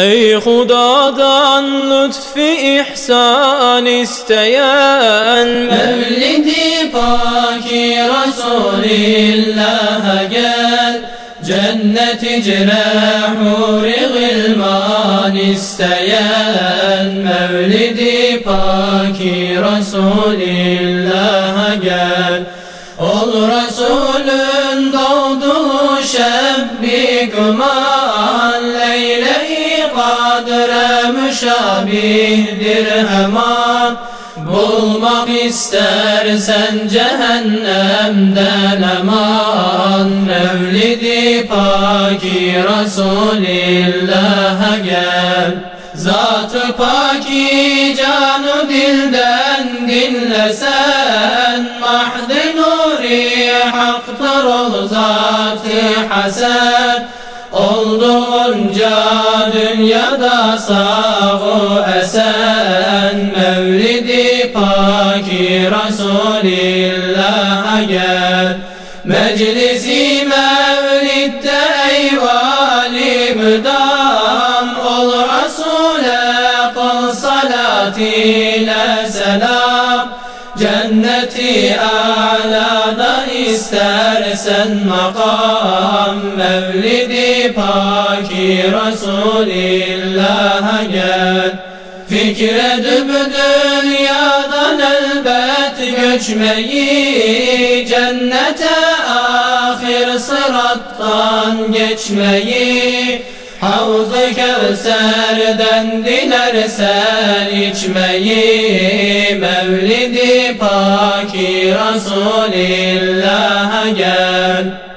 Ey hudadan lütfi ihsan isteyen. Mevlidi paki Resulillah'a gel. Cennet icre huri gılman isteyen. Mevlidi paki Resulillah'a gel. Ol Resulün doğduğu şebbi güman kadre müşabihdir hemen Bulmak istersen cehennemden eman Mevlidi paki Resulillah'a gel Zat-ı paki canı dilden dinlesen. Mahd-i nuri haktır ol zat-ı hasen Olduğunca dünyada sağ esen Mevlidi paki Resulillah'a gel. Meclisi mevlidde eyvali müdam Ol Resul'e kıl salat ile selam. Cenneti alada istersen makam Mevlidi paki Resulillah'a gel. Fikredip dünyadan elbet göçmeyi Cennete ahir sırattan geçmeyi Havz-ı Kevser'den dilersen içmeyi Mevlidi paki Resulillah'a gel